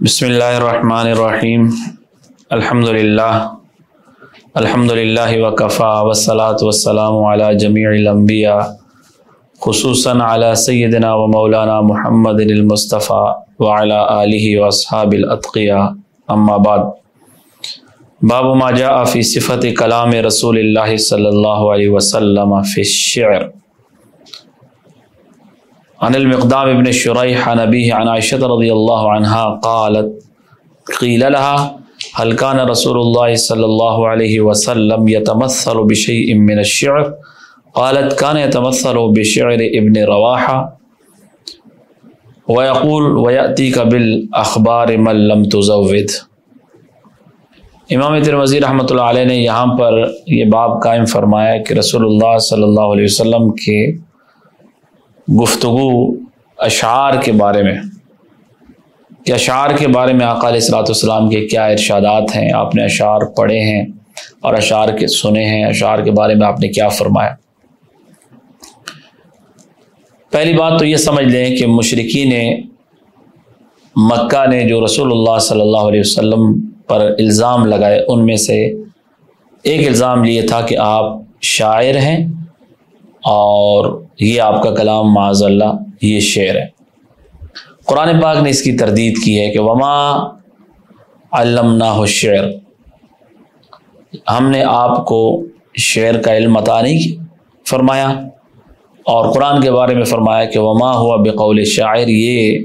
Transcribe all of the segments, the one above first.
بسم اللہ الرحمن الرحیم۔ الحمد للہ الحمد للہ وکفا وسلاۃ وسلام علی جمیع الانبیاء، خصوصاً علی سیدنا و مولانا محمد المصطفیٰ وعلی آلہ واصحاب الاتقیاء، اما بعد۔ باب ما جاء فی صفت کلام رسول اللہ صلی اللہ علیہ وسلم فی الشعر۔ عن المقدام ابن شريح عن أبيه عن عائشة رضي الله عنها قالت، قيل لها، هل كان رسول الله صلى الله عليه وسلم يتمثل بشيء من الشعر؟ قالت، كان يتمثل بشعر ابن رواحة. ويقول، ويأتيك بالأخبار من لم تزود امام ترمزی رحمۃ اللہ علیہ نے یہاں پر یہ باب قائم فرمایا کہ رسول اللہ صلی اللہ علیہ وسلم کے گفتگو اشعار کے بارے میں، کہ اشعار کے بارے میں علیہ اصلاۃ والسلام کے کیا ارشادات ہیں، آپ نے اشعار پڑھے ہیں اور اشعار کے سنے ہیں، اشعار کے بارے میں آپ نے کیا فرمایا؟ پہلی بات تو یہ سمجھ لیں کہ مشرقی نے مکہ نے جو رسول اللہ صلی اللہ علیہ وسلم پر الزام لگائے، ان میں سے ایک الزام یہ تھا کہ آپ شاعر ہیں اور یہ آپ کا کلام معاذ اللہ یہ شعر ہے۔ قرآن پاک نے اس کی تردید کی ہے کہ وما علمنا ہو شعر ہم نے آپ کو شعر کا علم عطا نہیں فرمایا۔ اور قرآن کے بارے میں فرمایا کہ وما ہوا بقول شاعر۔ یہ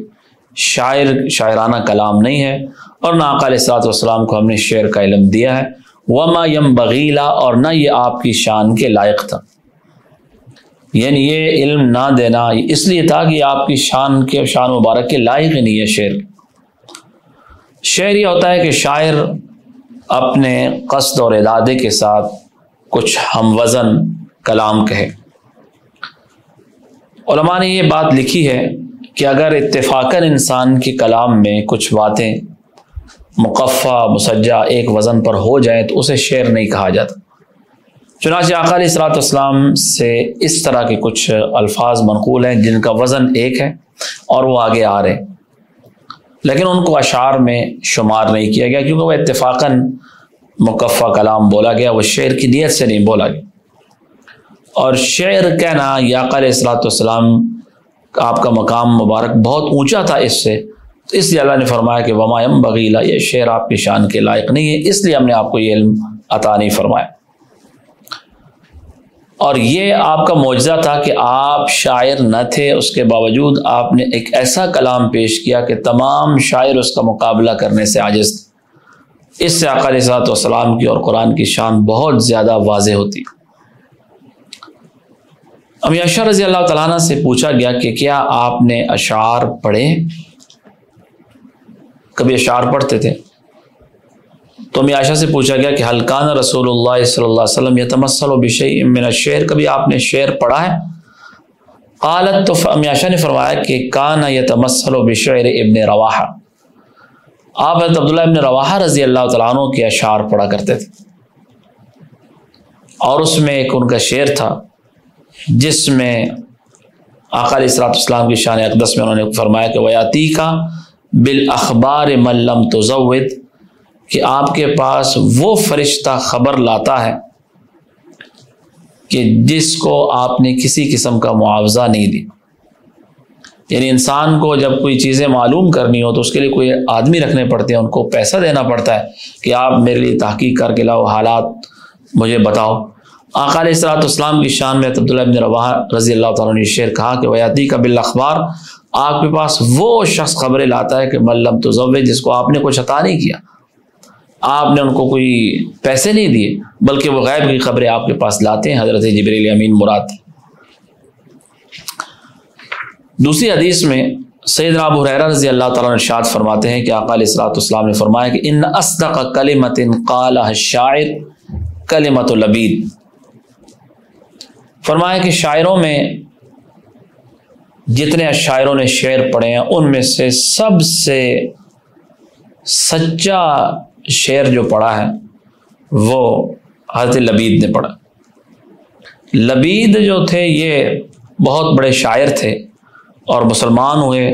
شاعر، شاعرانہ کلام نہیں ہے۔ اور نہ علیہ السلاۃ والسلام کو ہم نے شعر کا علم دیا ہے۔ وما یم بغیلا اور نہ یہ آپ کی شان کے لائق تھا۔ یعنی یہ علم نہ دینا اس لیے تھا کہ آپ کی شان کے شان مبارک کے لائق ہی نہیں ہے شعر۔ شعر یہ ہوتا ہے کہ شاعر اپنے قصد اور ارادے کے ساتھ کچھ ہم وزن کلام کہے۔ علماء نے یہ بات لکھی ہے کہ اگر اتفاقاً انسان کے کلام میں کچھ باتیں مقفع مسجہ ایک وزن پر ہو جائیں تو اسے شعر نہیں کہا جاتا۔ چنانچہ علیہ اصلاۃ والسلام سے اس طرح کے کچھ الفاظ منقول ہیں جن کا وزن ایک ہے اور وہ آگے آ رہے لیکن ان کو اشعار میں شمار نہیں کیا گیا کیونکہ وہ اتفاقاً مقفع کلام بولا گیا، وہ شعر کی نیت سے نہیں بولا گیا۔ اور شعر کہنا یا علیہ اصلاۃ والسلام آپ کا مقام مبارک بہت اونچا تھا اس سے۔ تو اس لیے اللہ نے فرمایا کہ ومایم بغیلا یہ شعر آپ کی شان کے لائق نہیں ہے، اس لیے ہم نے آپ کو یہ علم عطا نہیں فرمایا۔ اور یہ آپ کا معجزہ تھا کہ آپ شاعر نہ تھے، اس کے باوجود آپ نے ایک ایسا کلام پیش کیا کہ تمام شاعر اس کا مقابلہ کرنے سے عاجز تھے۔ اس سے علیہ صلاحت والسلام کی اور قرآن کی شان بہت زیادہ واضح ہوتی۔ امی اشار رضی اللہ تعالیٰ سے پوچھا گیا کہ کیا آپ نے اشعار پڑھے؟ کبھی اشعار پڑھتے تھے؟ تو میں عائشہ سے پوچھا گیا کہ حلقان رسول اللہ صلی اللہ علیہ وسلم یہ تمسل و بش من شعر کبھی آپ نے شعر پڑھا ہے؟ قالت تو عائشہ نے فرمایا کہ کان یہ تمسل و بشعر ابن رواحہ۔ آپ حضرت عبداللہ ابن رواحہ رضی اللہ تعالیٰ عنہ کے اشعار پڑھا کرتے تھے۔ اور اس میں ایک ان کا شعر تھا جس میں آقا علیہ السلاۃ السلام کی شان اقدس میں انہوں نے فرمایا کہ ویاتی کا بالاخبار ملم تو کہ آپ کے پاس وہ فرشتہ خبر لاتا ہے کہ جس کو آپ نے کسی قسم کا معاوضہ نہیں دی یعنی انسان کو جب کوئی چیزیں معلوم کرنی ہو تو اس کے لیے کوئی آدمی رکھنے پڑتے ہیں، ان کو پیسہ دینا پڑتا ہے کہ آپ میرے لیے تحقیق کر کے لاؤ، حالات مجھے بتاؤ۔ آقا علیہ السلاۃ اسلام کی شان میں عبداللہ ابن روا رضی اللہ تعالیٰ نے شعر کہا کہ ویاتی کا بالاخبار آپ کے پاس وہ شخص خبریں لاتا ہے کہ ملم تو جس کو آپ نے کچھ عطا نہیں کیا۔ آپ نے ان کو کوئی پیسے نہیں دیے، بلکہ وہ غیب کی خبریں آپ کے پاس لاتے ہیں، حضرت جبریل امین مراد دوسری حدیث میں سید ابو حریرہ رضی اللہ تعالیٰ نے شاد فرماتے ہیں کہ آقا علیہ السلاۃ السلام نے فرمایا کہ ان اصدق کلمت قال الشاعر کلمت لبید فرمایا کہ شاعروں میں جتنے شاعروں نے شعر پڑھے ہیں، ان میں سے سب سے سچا شعر جو پڑھا ہے، وہ حضرت لبید نے پڑھا۔ لبید جو تھے، یہ بہت بڑے شاعر تھے اور مسلمان ہوئے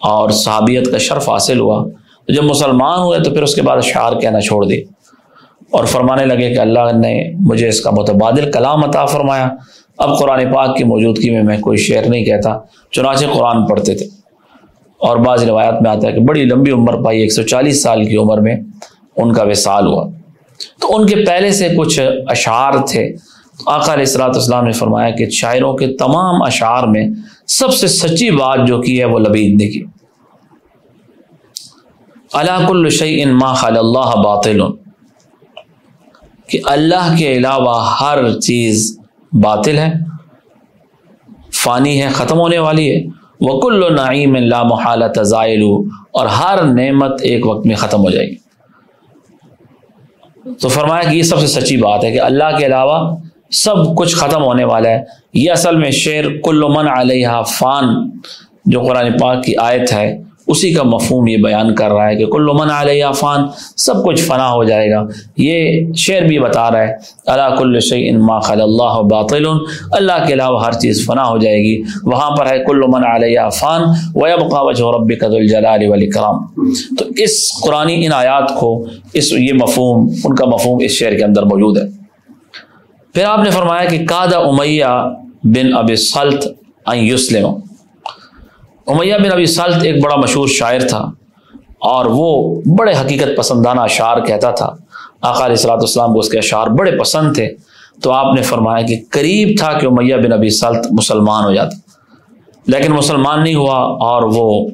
اور صحابیت کا شرف حاصل ہوا۔ تو جب مسلمان ہوئے تو پھر اس کے بعد اشعار کہنا چھوڑ دی اور فرمانے لگے کہ اللہ نے مجھے اس کا متبادل کلام عطا فرمایا۔ اب قرآن پاک کی موجودگی میں میں کوئی شعر نہیں کہتا، چنانچہ قرآن پڑھتے تھے۔ اور بعض روایات میں آتا ہے کہ بڑی لمبی عمر پائی، ایک سو چالیس سال کی عمر میں ان کا وصال ہوا۔ تو ان کے پہلے سے کچھ اشعار تھے۔ آقا علیہ السلاۃ اسلام نے فرمایا کہ شاعروں کے تمام اشعار میں سب سے سچی بات جو کی ہے وہ لبید نے کی۔ اللہ کل ان ما خل اللہ باطل۔ کہ اللہ کے علاوہ ہر چیز باطل ہے، فانی ہے، ختم ہونے والی ہے۔ وکل نعیم اللہ محال تزائل اور ہر نعمت ایک وقت میں ختم ہو جائے گی۔ تو فرمایا کہ یہ سب سے سچی بات ہے کہ اللہ کے علاوہ سب کچھ ختم ہونے والا ہے۔ یہ اصل میں شعر کل من علیہ فان، جو قرآن پاک کی آیت ہے۔ اسی کا مفہوم یہ بیان کر رہا ہے کہ کل من علیہ فان، سب کچھ فنا ہو جائے گا۔ یہ شعر بھی بتا رہا ہے اللہ کل شعی ما خل اللہ باطل، اللہ کے علاوہ ہر چیز فنا ہو جائے گی۔ وہاں پر ہے، کل من علیہ فان، ویبقا وجہ رب قد الجلال والاکرام۔ تو اس قرآن، ان آیات کو، اس یہ مفہوم، ان کا مفہوم اس شعر کے اندر موجود ہے۔ پھر آپ نے فرمایا کہ کادا امیہ بن اب سلط یوسلم امیہ بن ابی سلط ایک بڑا مشہور شاعر تھا اور وہ بڑے حقیقت پسندانہ اشعار کہتا تھا۔ آقا علیہ السلاۃ السلام کو اس کے اشعار بڑے پسند تھے۔ تو آپ نے فرمایا کہ قریب تھا کہ امیہ بن ابی سلط مسلمان ہو جاتا۔ لیکن مسلمان نہیں ہوا اور وہ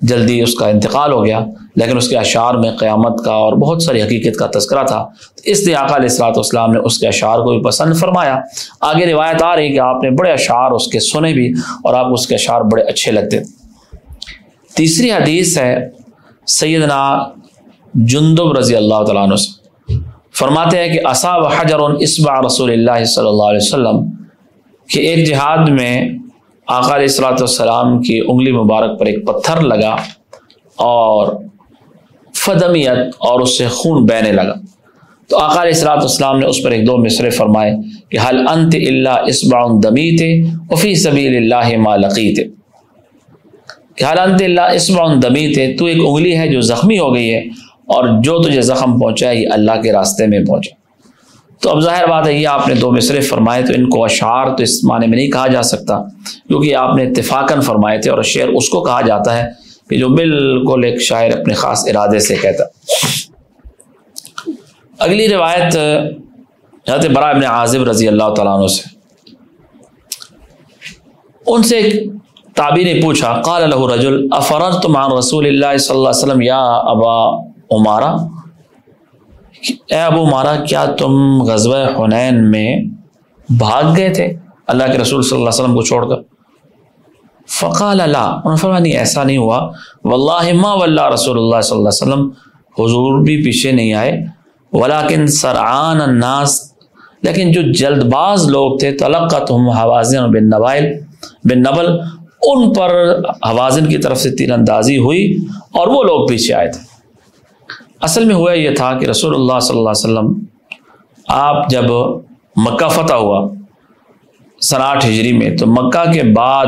جلدی اس کا انتقال ہو گیا۔ لیکن اس کے اشعار میں قیامت کا اور بہت ساری حقیقت کا تذکرہ تھا۔ تو اس لیے آقا علیہ السلاۃ والسلام نے اس کے اشعار کو بھی پسند فرمایا۔ آگے روایت آ رہی کہ آپ نے بڑے اشعار اس کے سنے بھی اور آپ اس کے اشعار بڑے اچھے لگتے۔ تیسری حدیث ہے سیدنا جندب رضی اللہ تعالیٰ عنہ سے۔ فرماتے ہیں کہ اصاب حجر اسبا رسول اللہ صلی اللہ علیہ وسلم کہ ایک جہاد میں آقا علیہ السلاۃ والسلام کی انگلی مبارک پر ایک پتھر لگا اور فدمیت اور اس سے خون بہنے لگا۔ تو آقا علیہ السلاۃ والسلام نے اس پر ایک دو مصرے فرمائے کہ حل انت اللہ اسبا دمی تھے وفی سبیل اللہ ما لقیت۔ کہ حل انت اللہ اسبا دمی تھے تو ایک انگلی ہے جو زخمی ہو گئی ہے اور جو تجھے زخم پہنچا یہ اللہ کے راستے میں پہنچا۔ تو اب ظاہر بات ہے، یہ آپ نے دو مصرے فرمائے تو ان کو اشعار تو اس معنی میں نہیں کہا جا سکتا، کیونکہ آپ نے اتفاقاً فرمائے تھے اور شعر اس کو کہا جاتا ہے کہ جو بالکل ایک شاعر اپنے خاص ارادے سے کہتا۔ اگلی روایت، حضرت برا ابن عازب رضی اللہ تعالیٰ عنہ سے۔ ان سے ایک تابی نے پوچھا، قال له رجل افررتم عن رسول اللہ صلی اللہ علیہ وسلم یا ابا عمارہ؟ اے ابو مارا کیا تم غزوہ حنین میں بھاگ گئے تھے؟ اللہ کے رسول صلی اللہ علیہ وسلم کو چھوڑ کر۔ فقال اللہ انہوں نے فرمایا نہیں، ایسا نہیں ہوا۔ واللہ ما واللہ رسول اللہ صلی اللہ علیہ وسلم، حضور بھی پیچھے نہیں آئے۔ ولیکن سرعان الناس، لیکن جو جلد باز لوگ تھے تلقتهم حوازن بن نبائل، بن نبل، ان پر حوازن کی طرف سے تیر اندازی ہوئی اور وہ لوگ پیچھے آئے تھے۔ اصل میں ہوا یہ تھا کہ رسول اللہ صلی اللہ علیہ وسلم، آپ جب مکہ فتح ہوا سراٹھ ہجری میں، تو مکہ کے بعد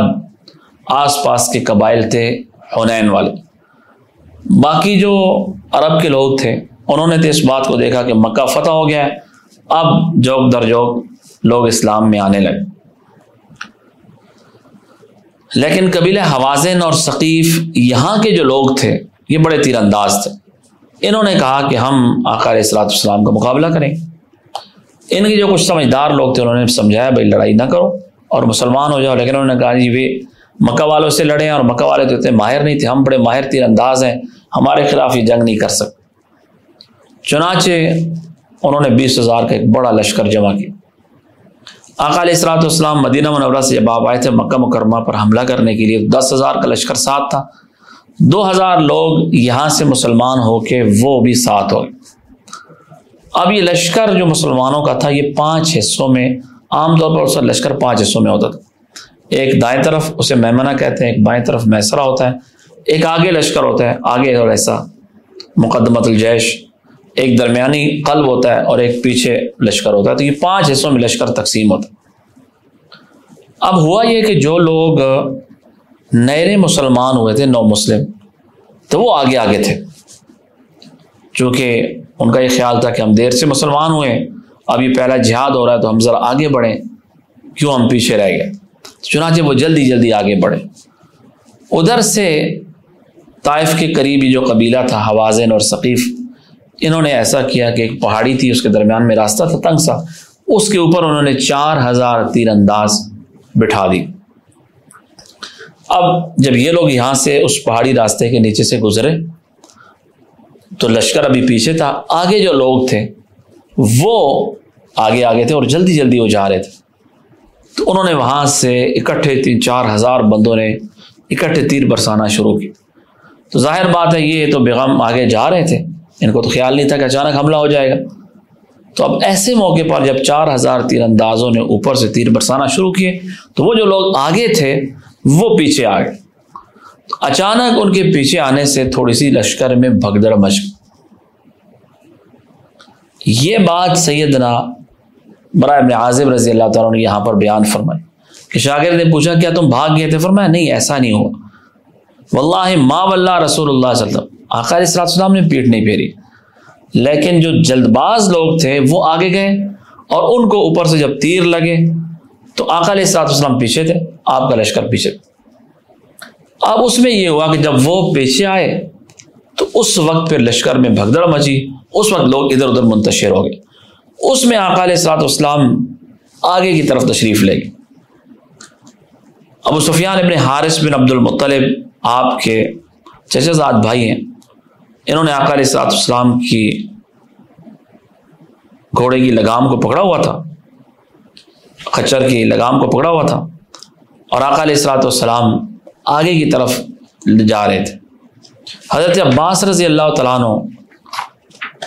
آس پاس کے قبائل تھے، حنین والے۔ باقی جو عرب کے لوگ تھے، انہوں نے تو اس بات کو دیکھا کہ مکہ فتح ہو گیا ہے، اب جوک در جوک لوگ اسلام میں آنے لگے۔ لیکن قبیل حوازن اور ثقیف یہاں کے جو لوگ تھے، یہ بڑے تیر انداز تھے۔ انہوں نے کہا کہ ہم آقا علیہ السلاۃ السلام کا مقابلہ کریں۔ ان کے جو کچھ سمجھدار لوگ تھے، انہوں نے سمجھایا بھائی لڑائی نہ کرو اور مسلمان ہو جاؤ، لیکن انہوں نے کہا جی بھی مکہ والوں سے لڑیں اور مکہ والے تو اتنے ماہر نہیں تھے، ہم بڑے ماہر تیر انداز ہیں، ہمارے خلاف یہ جنگ نہیں کر سکتے۔ چنانچہ انہوں نے بیس ہزار کا ایک بڑا لشکر جمع کیا۔ آقا علیہ السلاۃ والسلام مدینہ منورہ سے جب آپ آئے تھے مکہ مکرمہ پر حملہ کرنے کے لیے، دس ہزار کا لشکر ساتھ تھا۔ دو ہزار لوگ یہاں سے مسلمان ہو کے وہ بھی ساتھ ہو اب یہ لشکر جو مسلمانوں کا تھا، یہ پانچ حصوں میں، عام طور پر اس کا لشکر پانچ حصوں میں ہوتا تھا۔ ایک دائیں طرف اسے میمنا کہتے ہیں، ایک بائیں طرف میسرا ہوتا ہے۔ ایک آگے لشکر ہوتا ہے، آگے اور ایسا مقدمت الجیش۔ ایک درمیانی قلب ہوتا ہے اور ایک پیچھے لشکر ہوتا ہے۔ تو یہ پانچ حصوں میں لشکر تقسیم ہوتا ہے۔ اب ہوا یہ کہ جو لوگ نئے مسلمان ہوئے تھے، نو مسلم، تو وہ آگے آگے تھے۔ چونکہ ان کا یہ خیال تھا کہ ہم دیر سے مسلمان ہوئے، اب یہ پہلا جہاد ہو رہا ہے تو ہم ذرا آگے بڑھیں۔ کیوں ہم پیچھے رہ گئے؟ چنانچہ وہ جلدی جلدی آگے بڑھے۔ ادھر سے طائف کے قریبی جو قبیلہ تھا، حوازن اور ثقیف، انہوں نے ایسا کیا کہ ایک پہاڑی تھی، اس کے درمیان میں راستہ تھا، تنگ سا۔ اس کے اوپر انہوں نے چار ہزار تیر انداز بٹھا دی۔ اب جب یہ لوگ یہاں سے اس پہاڑی راستے کے نیچے سے گزرے، تو لشکر ابھی پیچھے تھا۔ آگے جو لوگ تھے، وہ آگے آگے تھے اور جلدی جلدی وہ جا رہے تھے۔ تو انہوں نے وہاں سے اکٹھے تین چار ہزار بندوں نے اکٹھے تیر برسانا شروع کی تو ظاہر بات ہے، یہ تو بیغم آگے جا رہے تھے۔ ان کو تو خیال نہیں تھا کہ اچانک حملہ ہو جائے گا۔ تو اب ایسے موقع پر جب چار ہزار تیر اندازوں نے اوپر سے تیر برسانا شروع کیے، تو وہ جو لوگ آگے تھے، وہ پیچھے آ گئے۔ اچانک ان کے پیچھے آنے سے تھوڑی سی لشکر میں بھگدڑ مچ۔ یہ بات سیدنا برائے ابن عازب رضی اللہ تعالیٰ نے یہاں پر بیان فرمائی کہ شاگرد نے پوچھا، کیا تم بھاگ گئے تھے؟ فرمایا، نہیں، ایسا نہیں ہوا۔ واللہ ما واللہ رسول اللہ صلی اللہ علیہ وسلم۔ آخر اس السلام نے پیٹ نہیں پھیری۔ لیکن جو جلد باز لوگ تھے، وہ آگے گئے اور ان کو اوپر سے جب تیر لگے، تو آقا علیہ السلاط اسلام پیچھے تھے، آپ کا لشکر پیچھے۔ اب اس میں یہ ہوا کہ جب وہ پیچھے آئے، تو اس وقت پھر لشکر میں بھگدڑ مچی۔ اس وقت لوگ ادھر ادھر منتشر ہو گئے۔ اس میں آقا علیہ السلاط اسلام آگے کی طرف تشریف لے گئے۔ ابو سفیان ابن حارث بن عبد المطلب آپ کے چچا زاد بھائی ہیں، انہوں نے آقا علیہ السلاط اسلام کی گھوڑے کی لگام کو پکڑا ہوا تھا، خچر کی لگام کو پکڑا ہوا تھا، اور آقا علیہ السلاۃ والسلام آگے کی طرف جا رہے تھے۔ حضرت عباس رضی اللہ تعالیٰ عنہ،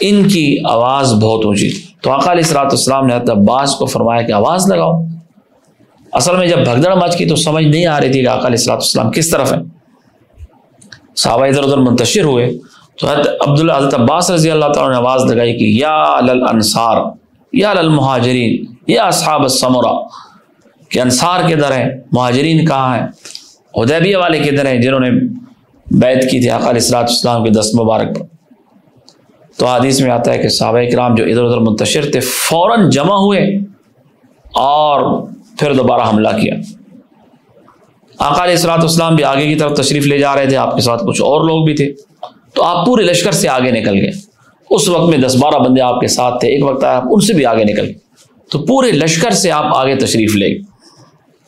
ان کی آواز بہت اونچی تھی۔ تو آقا علیہ السلاۃ والسلام نے حضرت عباس کو فرمایا کہ آواز لگاؤ۔ اصل میں جب بھگدڑ مچ کی تو سمجھ نہیں آ رہی تھی کہ آقا علیہ السلاۃ والسلام کس طرف ہے صحابہ ادھر ادھر منتشر ہوئے۔ تو حضرت عبداللہ حضرت عباس رضی اللہ تعالیٰ نے آواز لگائی کہ یا للانصار یا للمہاجرین یا اصحاب السمرہ۔ کہ انصار کے در ہیں؟ مہاجرین کہاں ہیں؟ حدیبیہ والے کے در ہیں؟ جنہوں نے بیت کی تھی آقا علیہ السلاۃ السلام کے دست مبارک پر۔ تو حدیث میں آتا ہے کہ صحابہ کرام جو ادھر ادھر منتشر تھے، فوراً جمع ہوئے اور پھر دوبارہ حملہ کیا۔ آقا علیہ السلاۃ السلام بھی آگے کی طرف تشریف لے جا رہے تھے، آپ کے ساتھ کچھ اور لوگ بھی تھے۔ تو آپ پورے لشکر سے آگے نکل گئے۔ اس وقت میں دس بارہ بندے آپ کے ساتھ تھے، ایک وقت آیا آپ ان سے بھی آگے نکل گئے۔ تو پورے لشکر سے آپ آگے تشریف لے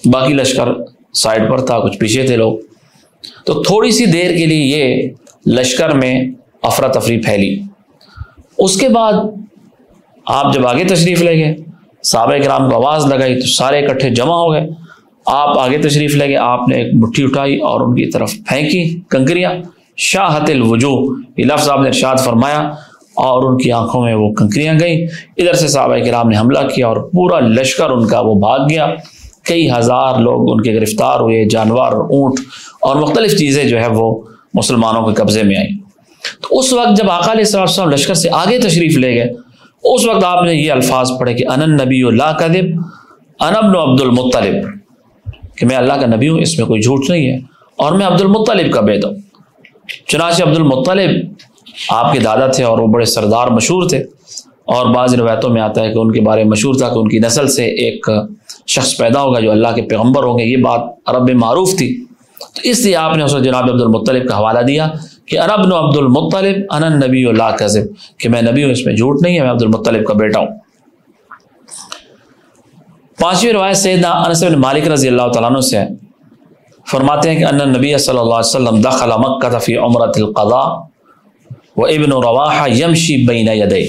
باقی لشکر سائڈ پر تھا، کچھ پیچھے تھے لوگ۔ تو تھوڑی سی دیر کے لیے یہ لشکر میں افراتفری پھیلی۔ اس کے بعد آپ جب آگے تشریف لے گئے، صحابہ کرام کو آواز لگائی تو سارے اکٹھے جمع ہو گئے۔ آپ آگے تشریف لے گئے، آپ نے ایک مٹھی اٹھائی اور ان کی طرف پھینکی کنکریاں۔ شاہت الوجو یہ لفظ آپ نے ارشاد فرمایا اور ان کی آنکھوں میں وہ کنکریاں گئیں۔ ادھر سے صحابہ کرام نے حملہ کیا اور پورا لشکر ان کا وہ بھاگ گیا۔ کئی ہزار لوگ ان کے گرفتار ہوئے، جانور، اونٹ اور مختلف چیزیں جو ہے وہ مسلمانوں کے قبضے میں آئیں۔ تو اس وقت جب آقا علیہ السلام لشکر سے آگے تشریف لے گئے، اس وقت آپ نے یہ الفاظ پڑھے کہ ان نبی اللہ کدب انبن عبد المطلب، کہ میں اللہ کا نبی ہوں، اس میں کوئی جھوٹ نہیں ہے، اور میں عبد المطلب کا بیت ہوں۔ چنانچہ عبد المطلب آپ کے دادا تھے اور وہ بڑے سردار مشہور تھے، اور بعض روایتوں میں آتا ہے کہ ان کے بارے میں مشہور تھا کہ ان کی نسل سے ایک شخص پیدا ہوگا جو اللہ کے پیغمبر ہوں گے، یہ بات عرب میں معروف تھی۔ تو اس لیے آپ نے اسے جناب عبد المطلب کا حوالہ دیا۔ کہ عرب نو عبد المطلب ان نبی اللہ کذب، کہ میں نبی ہوں، اس میں جھوٹ نہیں ہے، میں عبد المطلب کا بیٹا ہوں۔ پانچویں روایت سیدنا انس بن مالک رضی اللہ تعالیٰ عنہ سے فرماتے ہیں کہ ان نبی صلی اللہ علیہ وسلم دخل مکہ فی عمرت القضاء و ابن رواحہ یمشی بین یدے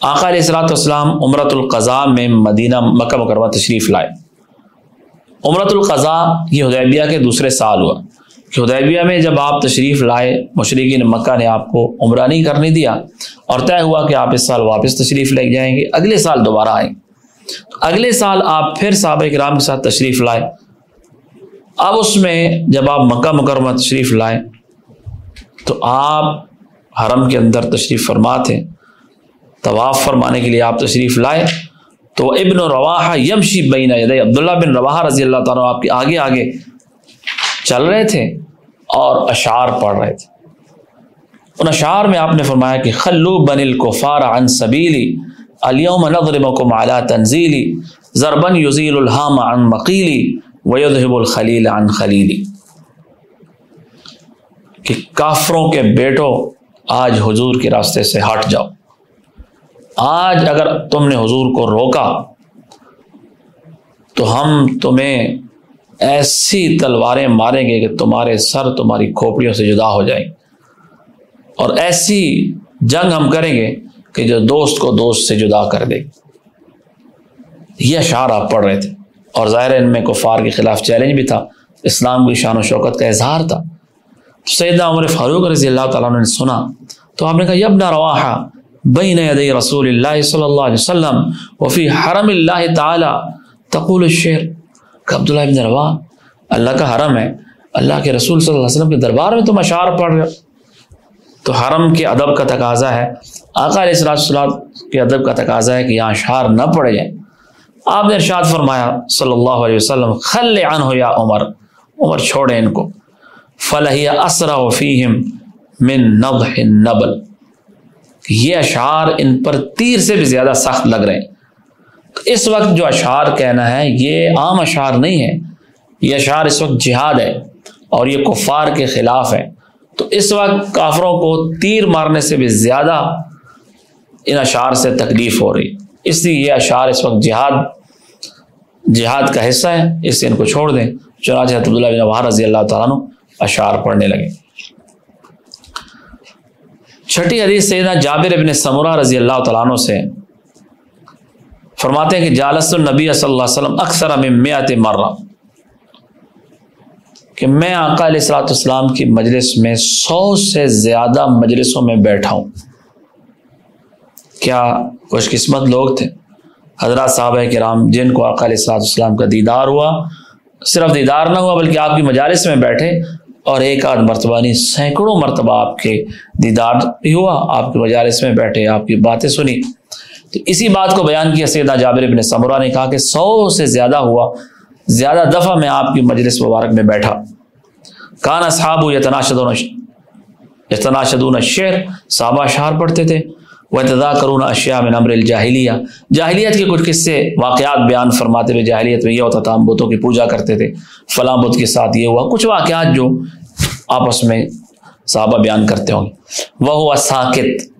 آقا علیہ السلاۃ والسلام عمرت القضاء میں مدینہ، مکہ مکرمہ تشریف لائے۔ عمرت القضاء یہ حدیبیہ کے دوسرے سال ہوا۔ حدیبیہ میں جب آپ تشریف لائے، مشرقین مکہ نے آپ کو عمرہ نہیں کرنے دیا اور طے ہوا کہ آپ اس سال واپس تشریف لے جائیں گے، اگلے سال دوبارہ آئیں۔ اگلے سال آپ پھر صحابہ کرام کے ساتھ تشریف لائے اب اس میں جب آپ مکہ مکرمہ تشریف لائے تو آپ حرم کے اندر تشریف فرما تھے طواف فرمانے کے لیے آپ تشریف لائے تو ابن و رواحہ یمشی بین عبداللہ بن رواحہ رضی اللہ تعالیٰ آپ کے آگے آگے چل رہے تھے۔ اور اشعار پڑھ رہے تھے۔ ان اشعار میں آپ نے فرمایا کہ خلو بن الکفار عن سبیلی، الیوم نظرمکم علی تنزیلی، ضربن یزیل الحام عن مقیلی ویدہب الخلیل عن خلیلی۔ کہ کافروں کے بیٹوں، آج حضور کے راستے سے ہٹ جاؤ۔ آج اگر تم نے حضور کو روکا، تو ہم تمہیں ایسی تلواریں ماریں گے کہ تمہارے سر تمہاری کھوپڑیوں سے جدا ہو جائیں۔ اور ایسی جنگ ہم کریں گے کہ جو دوست کو دوست سے جدا کر دے۔ یہ اشعار آپ پڑھ رہے تھے۔ اور ظاہر ان میں کفار کے خلاف چیلنج بھی تھا۔ اسلام کی شان و شوکت کا اظہار تھا۔ سیدنا عمر فاروق رضی اللہ تعالیٰ نے سنا۔ تو آپ نے کہا یبنا رواحہ، بین یدی رسول اللہ صلی اللہ علیہ وسلم وفی حرم اللہ تعالی تقول الشعر. کہ عبداللہ ابن روا اللہ کا حرم ہے، اللہ کے رسول صلی اللہ علیہ وسلم کے دربار میں تم اشعار پڑھ رہے ہو۔ تو حرم کے ادب کا تقاضا ہے۔ آقا علیہ السلام کے ادب کا تقاضا ہے کہ یہاں اشعار نہ پڑھے جائیں۔ آپ نے ارشاد فرمایا، صلی اللہ علیہ وسلم، خل عنہ یا عمر عمر چھوڑیں ان کو۔ فلحیہ اسرا فیہم من نضح النبل۔ یہ اشعار ان پر تیر سے بھی زیادہ سخت لگ رہے ہیں۔ اس وقت جو اشعار کہنا ہے، یہ عام اشعار نہیں ہے۔ یہ اشعار اس وقت جہاد ہے اور یہ کفار کے خلاف ہے۔ تو اس وقت کافروں کو تیر مارنے سے بھی زیادہ ان اشعار سے تکلیف ہو رہی۔ اس لیے یہ اشعار اس وقت جہاد جہاد کا حصہ ہے۔ اس سے ان کو چھوڑ دیں۔ چنانچہ عبداللہ بن رضی اللہ تعالیٰ اشعار پڑھنے لگے۔ چھٹی حدیث سیدنا جابر ابن سمرہ رضی اللہ تعالیٰ عنہ سے فرماتے ہیں کہ جالس النبی صلی اللہ علیہ وسلم اکثر میات مرہ۔ کہ میں آقا علیہ السلاۃ السلام کی مجلس میں سو سے زیادہ مجلسوں میں بیٹھا ہوں۔ کیا خوش قسمت لوگ تھے۔ حضرات صحابہ کرام جن کو آقا علیہ السلاۃ السلام کا دیدار ہوا، صرف دیدار نہ ہوا بلکہ آپ کی مجالس میں بیٹھے اور ایک آدھ مرتبہ نہیں، سینکڑوں مرتبہ آپ کے دیدار بھی ہوا، آپ کے مجالس میں بیٹھے، آپ کی باتیں سنی۔ تو اسی بات کو بیان کیا سیدہ جابر ابن سمرہ نے کہا کہ سو سے زیادہ ہوا، زیادہ دفعہ میں آپ کی مجلس مبارک میں بیٹھا۔ کان صحاب یتناشدون یتناشدون الشعر، صحابہ اشعار پڑھتے تھے۔ وہ تدا کرون اشیاء میں نمر الجاہلیہ جاہلیت کے کچھ قصے واقعات بیان فرماتے ہوئے جاہلیت میں یہ ہوتا تھا، ہم بتوں کی پوجا کرتے تھے۔ فلاں بت کے ساتھ یہ ہوا۔ کچھ واقعات جو آپس میں صحابہ بیان کرتے ہوں گے۔ وہ ہوا ساکت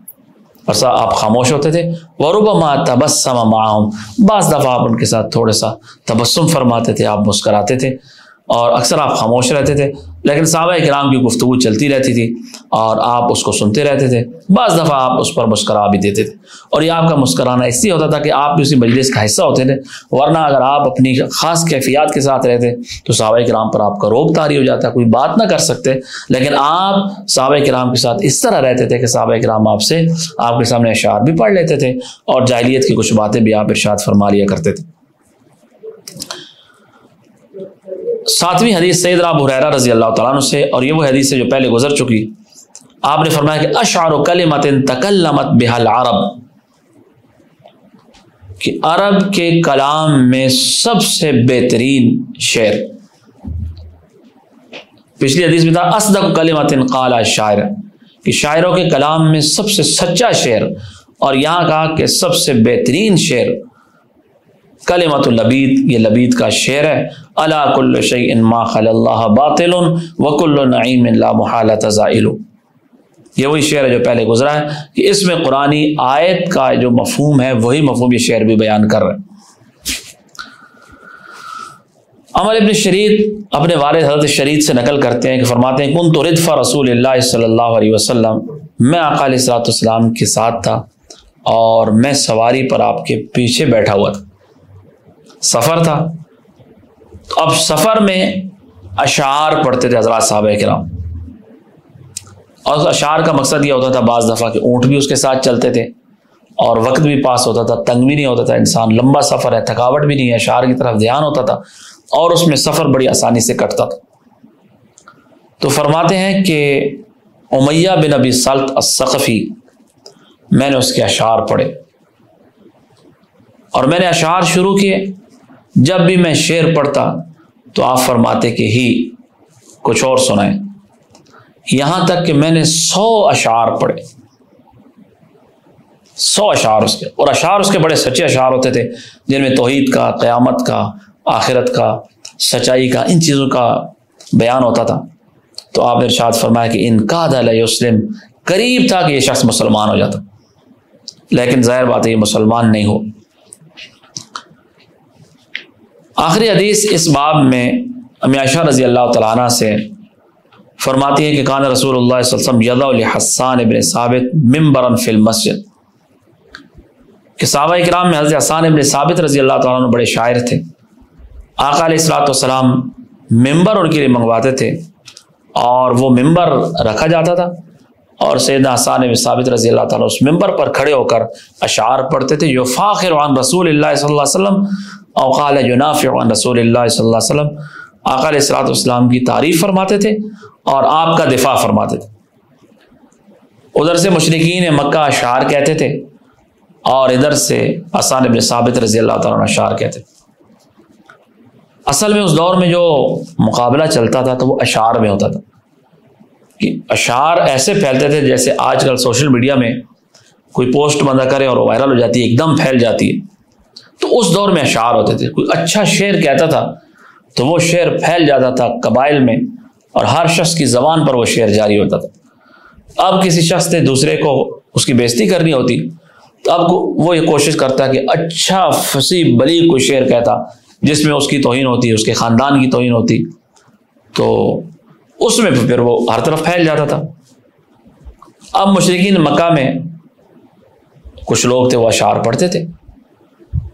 اور آپ خاموش ہوتے تھے، وربما تبسم معاہم بعض دفعہ آپ ان کے ساتھ تھوڑا سا تبسم فرماتے تھے، آپ مسکراتے تھے۔ اور اکثر آپ خاموش رہتے تھے، لیکن صحابہ کرام کی گفتگو چلتی رہتی تھی اور آپ اس کو سنتے رہتے تھے۔ بعض دفعہ آپ اس پر مسکرا بھی دیتے تھے۔ اور یہ آپ کا مسکرانا اس لیے ہوتا تھا کہ آپ بھی اسی مجلس کا حصہ ہوتے تھے، ورنہ اگر آپ اپنی خاص کیفیات کے ساتھ رہتے تو صحابہ کرام پر آپ کا روب تاری ہو جاتا، کوئی بات نہ کر سکتے۔ لیکن آپ صحابہ کرام کے ساتھ اس طرح رہتے تھے کہ صحابہ کرام آپ سے آپ کے سامنے اشعار بھی پڑھ لیتے تھے اور جاہلیت کی کچھ باتیں بھی آپ ارشاد فرما لیا کرتے تھے۔ ساتویں حدیث سید ابو حریرہ رضی اللہ تعالیٰ عنہ سے، اور یہ وہ حدیث ہے جو پہلے گزر چکی۔ آپ نے فرمایا کہ اشعار و کلمت تکلمت بحل عرب کہ عرب کے کلام میں سب سے بہترین شعر۔ پچھلی حدیث میں تھا اسدق کلمت قال شاعر۔ کہ شاعروں کے کلام میں سب سے سچا شعر، اور یہاں کہا کہ سب سے بہترین شعر کلمت البید یہ لبید کا شعر ہے۔ اللہ کل شعی ما خل اللہ باطل وک النعیم اللہ محالت زائل۔ یہ وہی شعر ہے جو پہلے گزرا ہے کہ اس میں قرآن آیت کا جو مفہوم ہے، وہی مفہوم یہ شعر بھی بیان کر رہے ہیں۔ عمر ابن شرید اپنے والد حضرت شرید سے نقل کرتے ہیں کہ فرماتے ہیں کن تو ردفا رسول اللہ صلی اللہ علیہ وسلم۔ میں آقا علیہ السلاۃ السلام کے ساتھ تھا اور میں سواری پر آپ کے پیچھے بیٹھا ہوا تھا۔ سفر تھا۔ اب سفر میں اشعار پڑھتے تھے حضرات صاحب کرام۔ اور اس اشعار کا مقصد یہ ہوتا تھا بعض دفعہ کہ اونٹ بھی اس کے ساتھ چلتے تھے اور وقت بھی پاس ہوتا تھا، تنگ بھی نہیں ہوتا تھا، انسان لمبا سفر ہے، تھکاوٹ بھی نہیں ہے، اشعار کی طرف دھیان ہوتا تھا اور اس میں سفر بڑی آسانی سے کٹتا تھا۔ تو فرماتے ہیں کہ امیہ بن ابی سلط الصقفی میں نے اس کے اشعار پڑھے۔ اور میں نے اشعار شروع کیے۔ جب بھی میں شعر پڑھتا تو آپ فرماتے کہ ہی، کچھ اور سنائیں۔ یہاں تک کہ میں نے سو اشعار پڑھے۔ سو اشعار اس کے۔ اور اشعار اس کے بڑے سچے اشعار ہوتے تھے، جن میں توحید کا، قیامت کا، آخرت کا، سچائی کا، ان چیزوں کا بیان ہوتا تھا۔ تو آپ نے ارشاد فرمایا کہ ان کا دسلم قریب تھا کہ یہ شخص مسلمان ہو جاتا۔ لیکن ظاہر بات ہے، یہ مسلمان نہیں ہو آخری حدیث اس باب میں امیاشہ رضی اللہ تعالیٰ سے فرماتی ہے کہ کان رسول اللہ صلی اللہ علیہ وسلم حسان ابن ثابت ممبرن فی المسجد۔ کہ صحابہ اکرام میں حضرت حسان ابن ثابت رضی اللہ تعالیٰ عنہ بڑے شاعر تھے۔ آقا علیہ السلاۃ والسلام ممبر ان کے لیے منگواتے تھے اور وہ ممبر رکھا جاتا تھا اور سیدنا حسان ابن ثابت رضی اللہ تعالیٰ اس ممبر پر کھڑے ہو کر اشعار پڑھتے تھے۔ یو فاخر عن رسول اللہ صلی اللہ علیہ وسلم اوقال ینافع عن رسول اللہ صلی اللہ علیہ وسلم. آقا علیہ السلاۃ والسلام کی تعریف فرماتے تھے اور آپ کا دفاع فرماتے تھے۔ ادھر سے مشرقین مکہ اشعار کہتے تھے اور ادھر سے آسان ابن ثابت رضی اللہ تعالیٰ اشعار کہتے تھے۔ اصل میں اس دور میں جو مقابلہ چلتا تھا تو وہ اشعار میں ہوتا تھا۔ کہ اشعار ایسے پھیلتے تھے جیسے آج کل سوشل میڈیا میں کوئی پوسٹ بندہ کرے اور وائرل ہو جاتی ہے، ایک دم پھیل جاتی ہے۔ تو اس دور میں اشعار ہوتے تھے۔ کوئی اچھا شعر کہتا تھا تو وہ شعر پھیل جاتا تھا قبائل میں اور ہر شخص کی زبان پر وہ شعر جاری ہوتا تھا۔ اب کسی شخص نے دوسرے کو اس کی بےزتی کرنی ہوتی، تو اب وہ یہ کوشش کرتا کہ اچھا فصیح بلی کوئی شعر کہتا جس میں اس کی توہین ہوتی، اس کے خاندان کی توہین ہوتی۔ تو اس میں پھر وہ ہر طرف پھیل جاتا تھا۔ اب مشرقین مکہ میں کچھ لوگ تھے، وہ اشعار پڑھتے تھے۔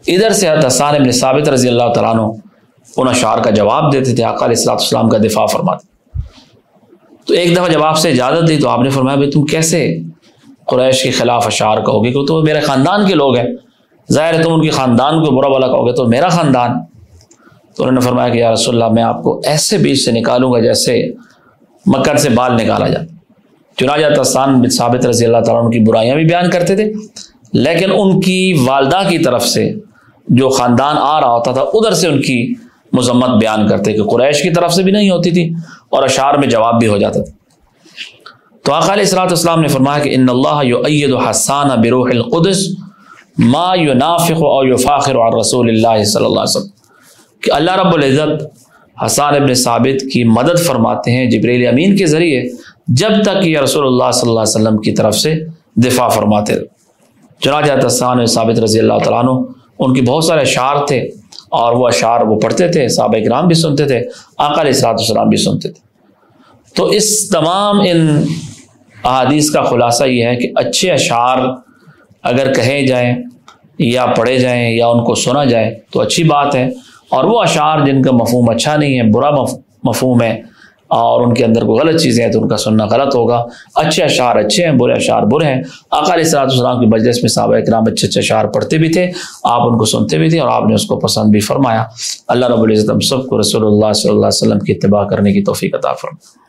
ادھر سے حسان ابن ثابت رضی اللہ تعالیٰ عنہ ان اشعار کا جواب دیتے تھے، آقا علیہ السلاۃ السلام کا دفاع فرماتے تو ایک دفعہ جب آپ سے اجازت دی تو آپ نے فرمایا، بھائی تم کیسے قریش کے خلاف اشعار کہو گے؟ تو میرے خاندان کے لوگ ہیں۔ ظاہر ہے تم ان کے خاندان کو برا والا کہو گے تو میرا خاندان۔ تو انہوں نے فرمایا کہ یا رسول اللہ، میں آپ کو ایسے بیچ سے نکالوں گا جیسے مکر سے بال نکالا جاتا۔ چنا جاتا سان بن ثابت رضی اللہ تعالیٰ ان کی برائیاں بھی بیان کرتے تھے، لیکن ان کی والدہ کی طرف سے جو خاندان آ رہا ہوتا تھا، ادھر سے ان کی مذمت بیان کرتے کہ قریش کی طرف سے بھی نہیں ہوتی تھی اور اشعار میں جواب بھی ہو جاتا تھا۔ تو علیہ اصلاۃ السلام نے فرمایا کہ ان اللہ عید حسان بروح القدس ما یو او یو رسول اللہ صلی اللہ علیہ وسلم۔ کہ اللہ رب العزت حسان ابن ثابت کی مدد فرماتے ہیں جبریل امین کے ذریعے جب تک یہ رسول اللہ صلی اللہ علیہ وسلم کی طرف سے دفاع فرماتے چنا جاتا حسان ثابت رضی اللہ تعالیٰ عنہ ان کی بہت سارے اشعار تھے اور وہ اشعار وہ پڑھتے تھے، صحابہ اکرام بھی سنتے تھے، آقا علیہ السلاۃ السلام بھی سنتے تھے۔ تو اس تمام ان احادیث کا خلاصہ یہ ہے کہ اچھے اشعار اگر کہے جائیں یا پڑھے جائیں یا ان کو سنا جائے تو اچھی بات ہے۔ اور وہ اشعار جن کا مفہوم اچھا نہیں ہے، برا مفہوم ہے اور ان کے اندر کوئی غلط چیزیں ہیں تو ان کا سننا غلط ہوگا۔ اچھے اشعار اچھے ہیں، برے اشعار برے ہیں۔ اقالی صلاحت السلام کی مجلس میں صحابہ اکرام اچھے اچھے اشعار پڑھتے بھی تھے، آپ ان کو سنتے بھی تھے اور آپ نے اس کو پسند بھی فرمایا۔ اللہ رب العزت ہم سب کو رسول اللہ صلی اللہ علیہ وسلم کی اتباع کرنے کی توفیق عطا فرمائے۔